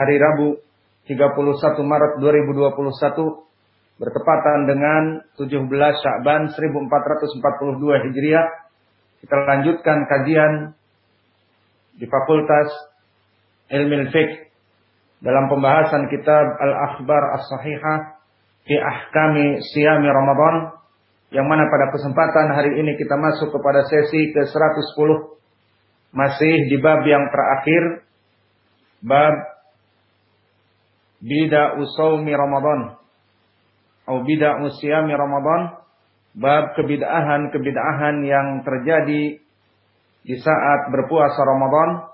hari Rabu 31 Maret 2021 bertepatan dengan 17 Sya'ban 1442 Hijriah. Kita lanjutkan kajian di Fakultas Ilmu Fiqh dalam pembahasan kitab Al-Akhbar As-Sahihah fi Ahkami Siyami Ramadan yang mana pada kesempatan hari ini kita masuk kepada sesi ke-110 masih di bab yang terakhir bab bida usaumi Ramadan. Atau bida usiami Ramadan. Bab kebid'ahan-kebid'ahan yang terjadi di saat berpuasa Ramadan.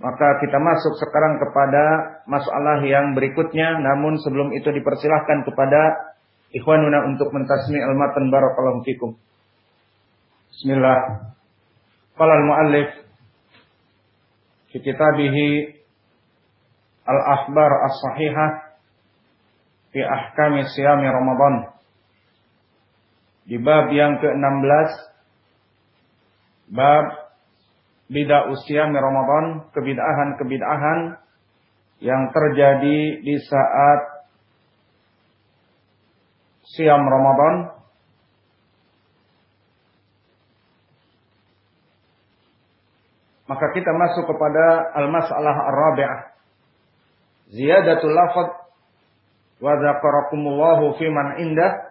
Maka kita masuk sekarang kepada masalah yang berikutnya. Namun sebelum itu dipersilahkan kepada ikhwanuna untuk mentasmi al-matan barakallahu fikum. Bismillah. Qala al-muallif fi kitabih Al-Akhbar As-Sahihah fi Ahkam Siyam Ramadan. Di bab yang ke-16 bab bid'ah usiam Ramadan, kebid'ahan-kebid'ahan yang terjadi di saat siam Ramadan Maka kita masuk kepada al-mas'alah ar-rabi'ah. Ziyadatul lafad wa dzakarakumullahu fi man indah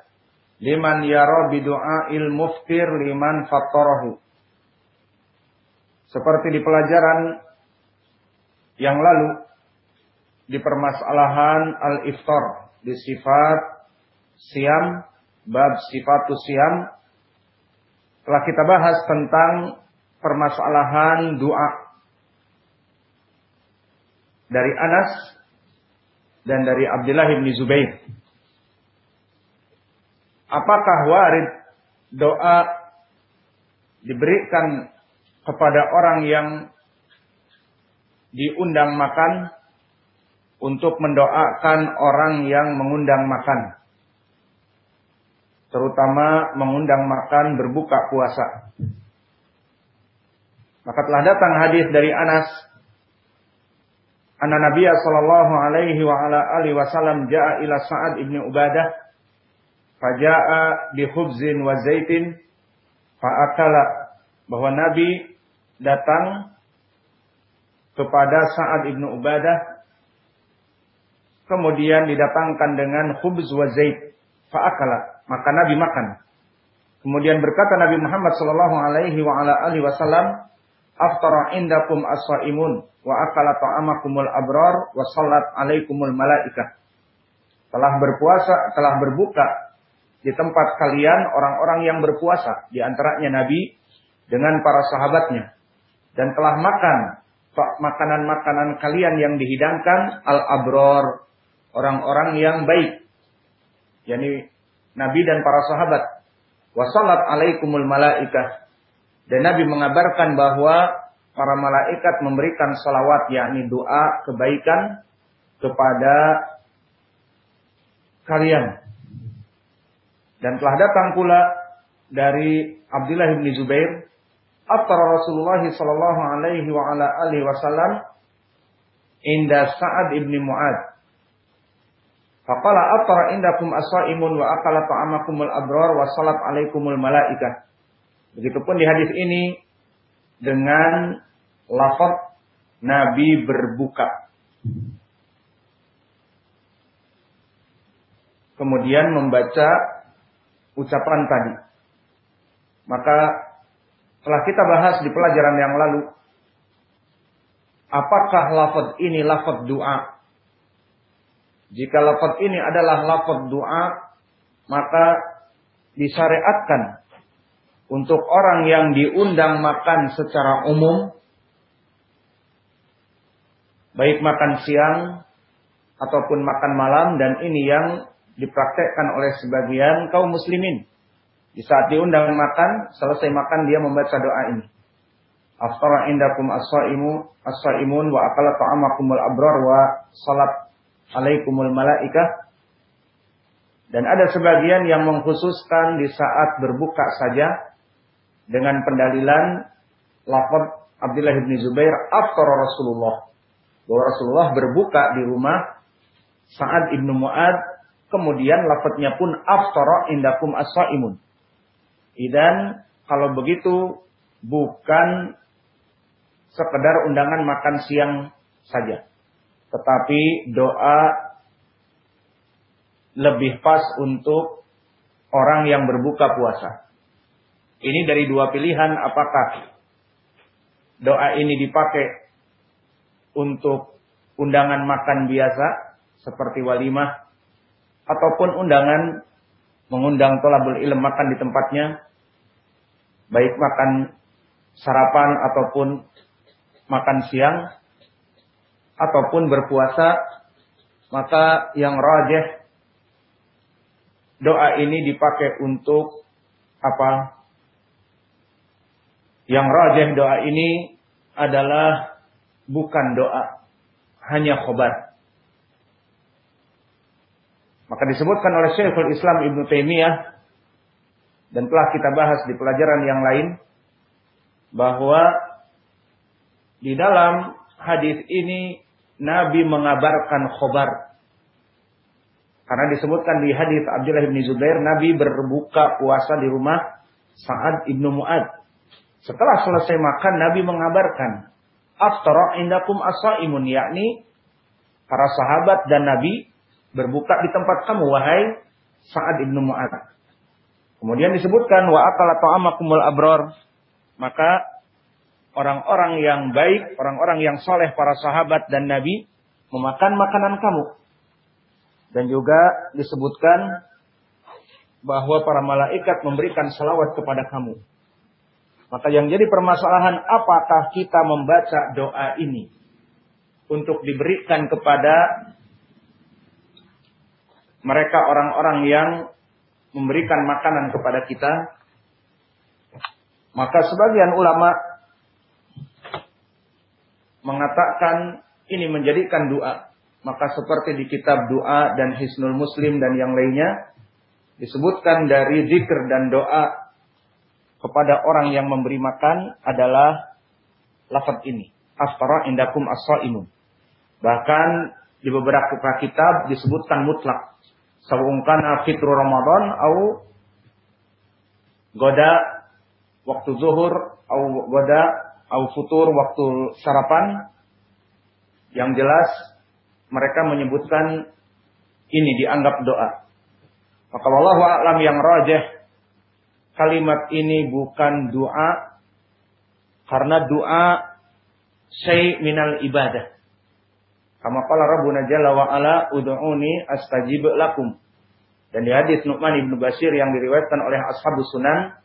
liman yara bidu'ail muftir liman fattarahu. Seperti di pelajaran yang lalu di permasalahan al-iftar di sifat siam bab sifatus siam telah kita bahas tentang permasalahan doa dari Anas dan dari Abdullah bin Zubair. Apakah warid doa diberikan kepada orang yang diundang makan untuk mendoakan orang yang mengundang makan. Terutama mengundang makan berbuka puasa. Maka telah datang hadis dari Anas Anna Nabiya sallallahu alaihi wa ala alihi wasallam jaa ila Sa'ad ibn Ubadah faja'a bi khubzin wa zaitin fa'akala bahwa Nabi datang kepada Sa'ad ibn Ubadah kemudian didatangkan dengan khubz wa zait fa'akala maka Nabi makan. Kemudian berkata Nabi Muhammad sallallahu alaihi wa ala alihi wasallam aftara indakum as-saimun wa akala ta'amakumul abrar wa sallat alaikumul malaikah. Telah berpuasa, telah berbuka di tempat kalian orang-orang yang berpuasa, di antaranya Nabi dengan para sahabatnya dan telah makan makanan-makanan kalian yang dihidangkan al-abrar, orang-orang yang baik. yakni Nabi dan para sahabat. Wa sallat alaikumul malaikah dan Nabi mengabarkan bahwa para malaikat memberikan salawat yakni doa kebaikan kepada kalian. Dan telah datang pula dari Abdullah bin Zubair, Aftara Rasulullah sallallahu alaihi wa ala alihi wasallam inda Sa'ad ibn Mu'ad. Faqala aftara indakum as-saimun wa akala ta'amakumul abrar wa salat alaikumul malaikah. Begitupun di hadis ini dengan lafaz Nabi berbuka. Kemudian membaca ucapan tadi. Maka telah kita bahas di pelajaran yang lalu. Apakah lafaz ini lafaz doa? Jika lafaz ini adalah lafaz doa, maka disyariatkan untuk orang yang diundang makan secara umum baik makan siang ataupun makan malam dan ini yang dipraktekkan oleh sebagian kaum muslimin. Di saat diundang makan, selesai makan dia membaca doa ini. Aftara indakum as-saimu wa akala ta'amakumul abrar wa salat alaikumul malaikah. Dan ada sebagian yang mengkhususkan di saat berbuka saja dengan pendalilan lafaz Abdullah bin Zubair aftara Rasulullah. Bahwa Rasulullah berbuka di rumah Sa'ad ibnu Mu'ad kemudian lafadznya pun aftara indakum as-saimun. Dan kalau begitu bukan sekedar undangan makan siang saja. Tetapi doa lebih pas untuk orang yang berbuka puasa. Ini dari dua pilihan apakah doa ini dipakai untuk undangan makan biasa seperti walimah ataupun undangan mengundang tolabul ilm makan di tempatnya baik makan sarapan ataupun makan siang ataupun berpuasa maka yang rajih doa ini dipakai untuk apa yang rajih doa ini adalah bukan doa hanya khobar maka disebutkan oleh Syekhul Islam Ibn Taimiyah dan telah kita bahas di pelajaran yang lain bahwa di dalam hadis ini Nabi mengabarkan khobar. Karena disebutkan di hadis Abdullah bin Zubair, Nabi berbuka puasa di rumah Sa'ad ibnu Mu'ad. Setelah selesai makan, Nabi mengabarkan, Aftara indakum asaimun, yakni para sahabat dan Nabi berbuka di tempat kamu wahai Sa'ad ibnu Mu'ad. Kemudian disebutkan wa akala ta'amakumul abror. Maka orang-orang yang baik, orang-orang yang soleh, para sahabat dan nabi memakan makanan kamu. Dan juga disebutkan bahwa para malaikat memberikan salawat kepada kamu. Maka yang jadi permasalahan apakah kita membaca doa ini untuk diberikan kepada mereka orang-orang yang memberikan makanan kepada kita, maka sebagian ulama mengatakan ini menjadikan doa. Maka seperti di kitab doa dan Hisnul Muslim dan yang lainnya disebutkan dari zikr dan doa kepada orang yang memberi makan adalah lafaz ini. Aftara indakum as Bahkan di beberapa kitab disebutkan mutlak sawung kana fitru Ramadan au goda waktu zuhur au goda au futur waktu sarapan yang jelas mereka menyebutkan ini dianggap doa. Maka wallahu a'lam yang rajih kalimat ini bukan doa karena doa syai minal ibadah. Kama qala Rabbuna jalla wa ala ud'uni astajib lakum. Dan di hadis Nu'man ibnu Bashir yang diriwayatkan oleh Ashabus Sunan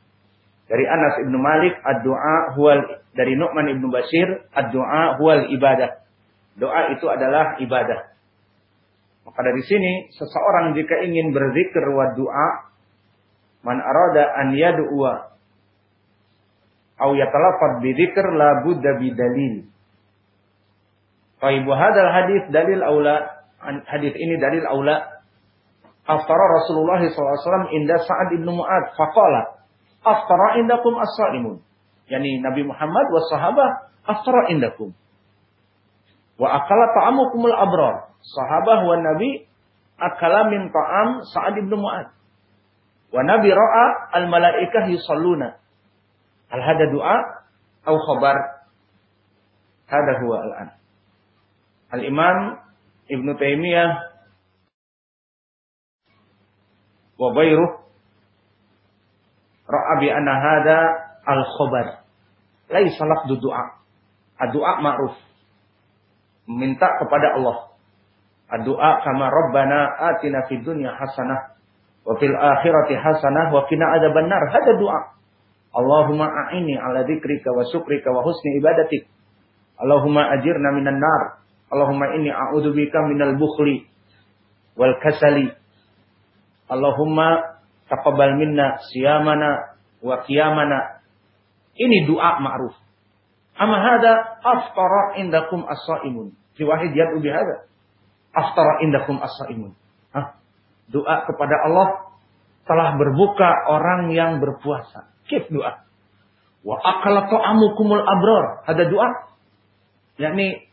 dari Anas ibnu Malik, ad-du'a huwal dari Nu'man ibnu Bashir, ad-du'a huwal ibadah. Doa itu adalah ibadah. Maka dari sini seseorang jika ingin berzikir wa doa, man arada an yad'uwa au yatalafad bi dzikr la budda bi dalil. Baik, hadal hadis dalil aula hadis ini dalil aula aftara Rasulullah SAW inda Sa'ad ibn Mu'ad faqala aftara indakum as-saimun. Yani Nabi Muhammad wa sahabah aftara indakum. Wa akala ta'amukumul abrar. Sahabah wa Nabi akala min ta'am Sa'ad ibn Mu'ad wa Nabi ra'a al malaikah yusalluna al hada du'a au khabar hada huwa al-an Al-Imam Ibn Taimiyah wa ghairuh ra'a bi anna hada al-khabar. Laisa lafdu du'a. Ad-du'a ma'ruf. Minta kepada Allah. Ad-du'a kama Rabbana atina fid dunya hasanah wa fil akhirati hasanah wa qina adzabannar. Hada du'a. Allahumma a'inni ala dzikrika wa syukrika wa husni ibadatik. Allahumma ajirna minan nar. Allahumma inni a'udzubika minal bukhli wal kasali. Allahumma taqabbal minna siyamana wa qiyamana. Ini doa ma'ruf. Amma hada aftara indakum as-saimun. Fi wahid yad'u bihada. Aftara indakum as-saimun. Doa kepada Allah telah berbuka orang yang berpuasa. Kif doa. Wa akala ta'amukumul abror. Ada doa. Yakni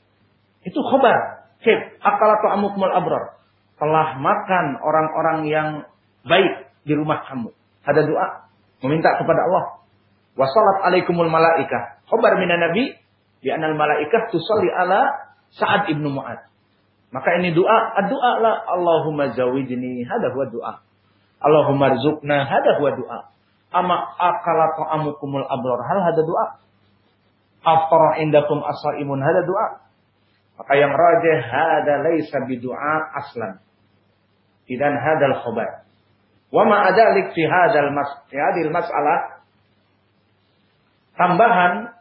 itu khobar. Kif akala ta'amukumul abror. Telah makan orang-orang yang baik di rumah kamu. Ada doa. Meminta kepada Allah. Wa salat alaikumul malaikah. Khobar minan nabi. Di anal malaikah tusalli ala Sa'ad ibnu Mu'ad. Maka ini doa. Doa lah. Allahumma zawidni. Hada huwa doa. Allahumma rizukna. Hada huwa doa. Ama akala ta'amukumul abror. Hal hada doa. Aftara indakum asaimun. Hada doa. Maka yang rajih hada laisa bidu'a aslan. Idan hadal khobar. Wa ma adalik fi hadal mas fi hadil mas'alah tambahan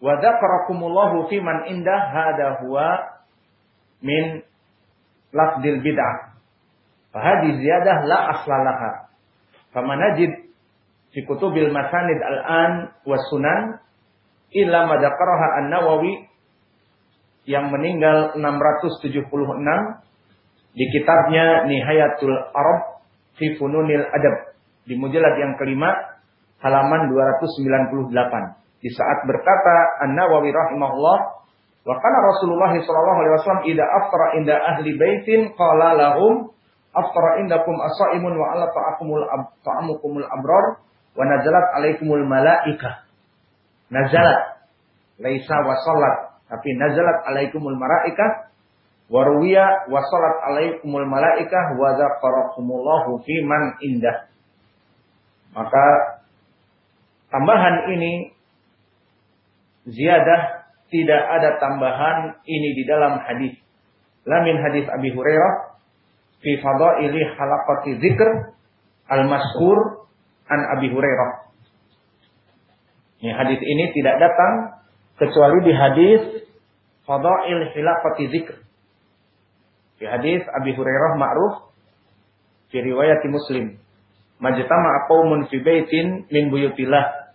wa dzakarakumullahu fi man indah hada huwa min lafdil bid'ah. Fa hadhihi ziyadah la aslalaha. Kama najid fi kutubil masanid al-an wa sunan illa madakaraha an-nawawi yang meninggal 676 di kitabnya Nihayatul Arab fi Fununil Adab di mujallad yang kelima halaman 298 di saat berkata An-Nawawi rahimahullah wa kana Rasulullah sallallahu alaihi wasallam idza aftara inda ahli baitin qala lahum aftara indakum asaimun wa ala ta'akumul ta'amukumul abrar wa nazalat alaikumul malaikah. Nazalat laisa wa salat tapi nazalat alaikumul malaikah wa ruwiya wa salat alaikumul malaikah wa dzakarakumullahu fi man indah. Maka tambahan ini ziyadah tidak ada tambahan ini di dalam hadis. Lamin hadis Abi Hurairah fi fadaili halaqati dzikr al-maskur an Abi Hurairah. Ini hadis ini tidak datang kecuali di hadis Fadail Hilafati Zikr. Di hadis Abi Hurairah ma'ruf di riwayat Muslim. Majtama qaumun fi baitin min buyutillah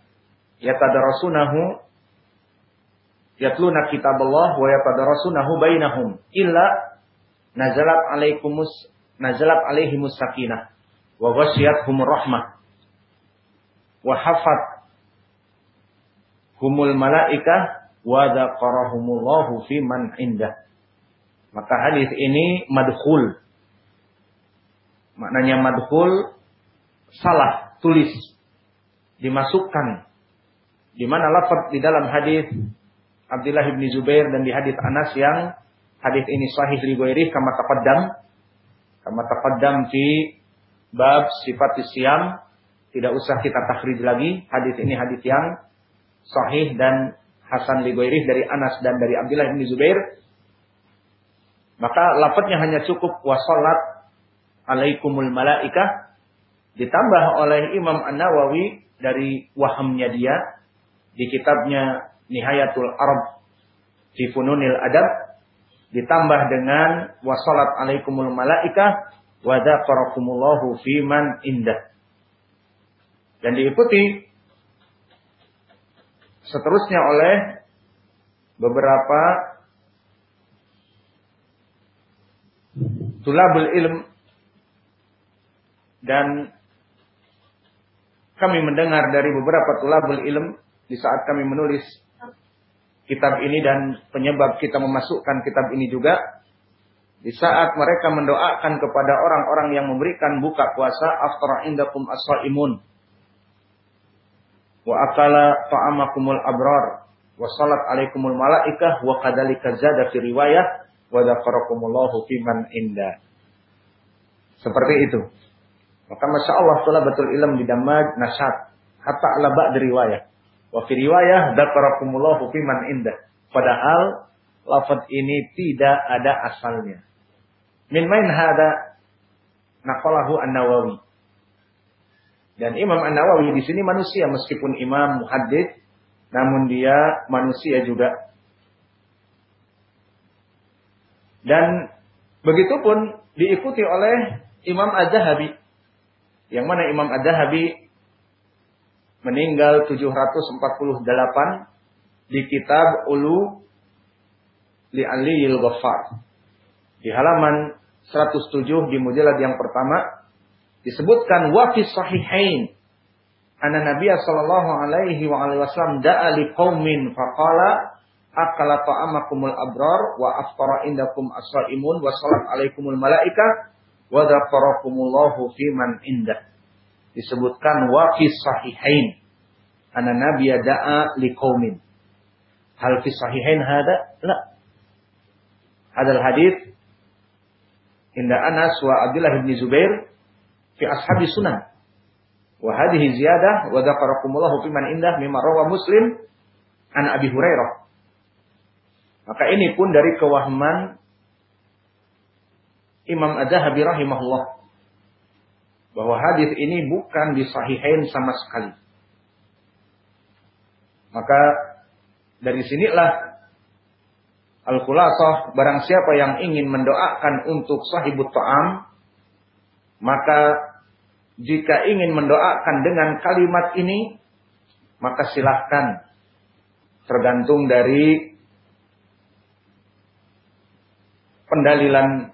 yatadarasunahu yatluna kitaballah wa yatadarasunahu bainahum illa nazalat alaikumus nazalat alaihimus sakinah wa ghasyiyatuhumur rahmah wa hafat humul malaikah wa dzaqarahumullahu fi man indah. Maka hadis ini madhul. Maknanya madhul salah tulis dimasukkan di mana lafaz di dalam hadis Abdullah bin Zubair dan di hadis Anas yang hadis ini sahih riwayat kama taqaddam kama taqaddam fi bab sifat siam tidak usah kita takhrij lagi. Hadis ini hadis yang sahih dan Hasan Ligoirih dari Anas dan dari Abdullah bin Zubair. Maka lafadznya hanya cukup wasolat alaikumul malaikah ditambah oleh Imam An-Nawawi dari wahamnya dia di kitabnya Nihayatul Arab fi Fununil Adab ditambah dengan wasolat alaikumul malaikah wa dzakarakumullahu fi man indah. Dan diikuti seterusnya oleh beberapa tulabul ilm dan kami mendengar dari beberapa tulabul ilm di saat kami menulis kitab ini dan penyebab kita memasukkan kitab ini juga di saat mereka mendoakan kepada orang-orang yang memberikan buka puasa aftara indakum as-saimun wa akala ta'amakumul abrar wa salat alaikumul malaikah wa kadzalika zada fi riwayah wa dzakarakumullahu man inda. Seperti itu. Maka Masya Allah betul ilm di damaj nasyat. Hatta ala ba'd riwayah. Wa fi riwayah dzakarakumullahu man inda. Padahal lafaz ini tidak ada asalnya. Min main hada naqalahu an-Nawawi. Dan Imam An-Nawawi di sini manusia meskipun imam muhaddits namun dia manusia juga. Dan begitupun diikuti oleh Imam Az-Zahabi. Yang mana Imam Az-Zahabi meninggal 748 di kitab Ulu li Aliyil Ghaffar. Di halaman 107 di mujallad yang pertama disebutkan wa fi sahihain anna Nabi sallallahu alaihi wa alihi wasallam da'a li qaumin faqala akala ta'amakumul abrar wa aftara indakum as-saimun wa salat alaikumul malaika wa dzakarakumullahu fi man indah. Disebutkan wa fi sahihain anna Nabi da'a li qaumin. Hal fi sahihain hada? La. Hadal hadis inda Anas wa Abdullah bin Zubair fi ashabi sunan. Wa hadhihi ziyadah wa dzakarakumullahu fi man indah mimma rawa Muslim an Abi Hurairah. Maka ini pun dari kewahaman Imam Az-Zahabi rahimahullah bahwa hadis ini bukan disahihain sama sekali. Maka dari sinilah Al-Khulasah, barang siapa yang ingin mendoakan untuk sahibut ta'am, maka jika ingin mendoakan dengan kalimat ini, maka silahkan. Tergantung dari pendalilan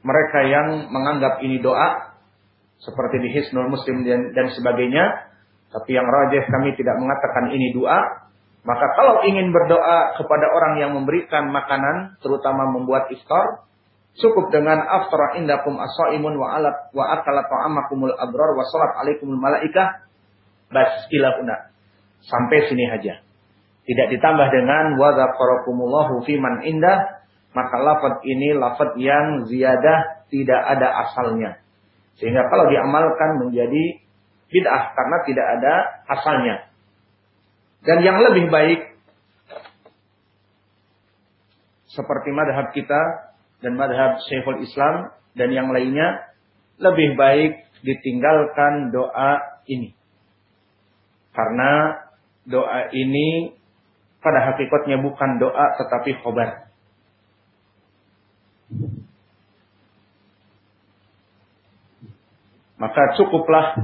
mereka yang menganggap ini doa, seperti di Hisnul Muslim dan, dan sebagainya. Tapi yang rajih kami tidak mengatakan ini doa, maka kalau ingin berdoa kepada orang yang memberikan makanan, terutama membuat iftar, cukup dengan aftara indakum as-saimun wa alat wa akala ta'amakumul abrar wa salat alaikumul malaikah bas ilahuna. Sampai sini aja. Tidak ditambah dengan wa dzakarakumullahu man indah, maka lafaz ini lafaz yang ziyadah tidak ada asalnya. Sehingga kalau diamalkan menjadi bid'ah karena tidak ada asalnya. Dan yang lebih baik seperti madhab kita dan madhab Syekhul Islam dan yang lainnya lebih baik ditinggalkan doa ini. Karena doa ini pada hakikatnya bukan doa tetapi khobar. Maka cukuplah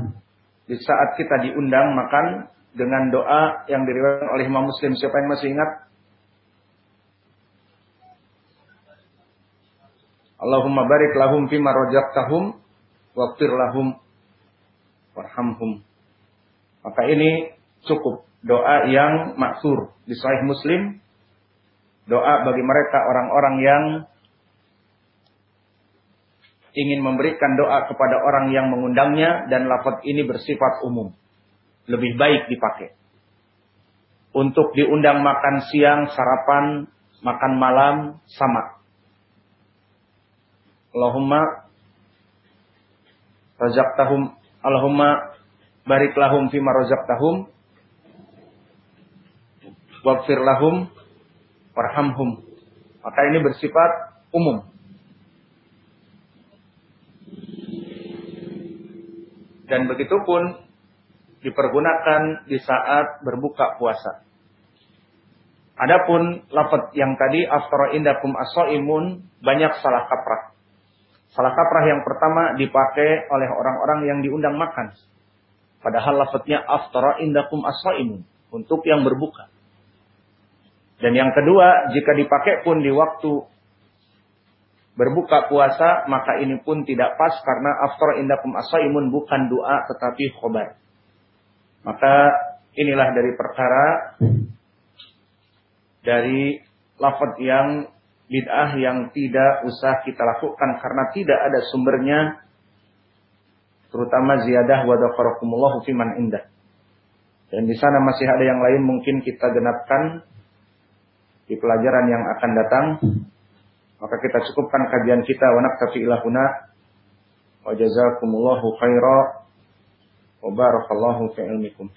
di saat kita diundang makan dengan doa yang diriwayatkan oleh Imam Muslim. Siapa yang masih ingat? Allahumma barik lahum fima rajaqtahum waqfir lahum warhamhum. Maka ini cukup doa yang maksur di Sahih Muslim. Doa bagi mereka orang-orang yang ingin memberikan doa kepada orang yang mengundangnya dan lafaz ini bersifat umum lebih baik dipakai. Untuk diundang makan siang, sarapan, makan malam, sama. Allahumma tahum, Allahumma barik lahum fima tahum, waghfir lahum warhamhum. Maka ini bersifat umum. Dan begitu pun dipergunakan di saat berbuka puasa. Adapun lafaz yang tadi aftara indakum as-saimun banyak salah kaprah. Salah kaprah yang pertama dipakai oleh orang-orang yang diundang makan. Padahal lafaznya aftara indakum as-saimun untuk yang berbuka. Dan yang kedua, jika dipakai pun di waktu berbuka puasa, maka ini pun tidak pas karena aftara indakum as-saimun bukan doa tetapi khobar. Maka inilah dari perkara dari lafaz yang bid'ah yang tidak usah kita lakukan karena tidak ada sumbernya terutama ziyadah wa dzakarakumullahu fiman indah. Dan di sana masih ada yang lain mungkin kita genapkan di pelajaran yang akan datang. Maka kita cukupkan kajian kita. Wa naktafi ilahuna wa jazakumullahu khairan. Wa barakallahu fi ilmikum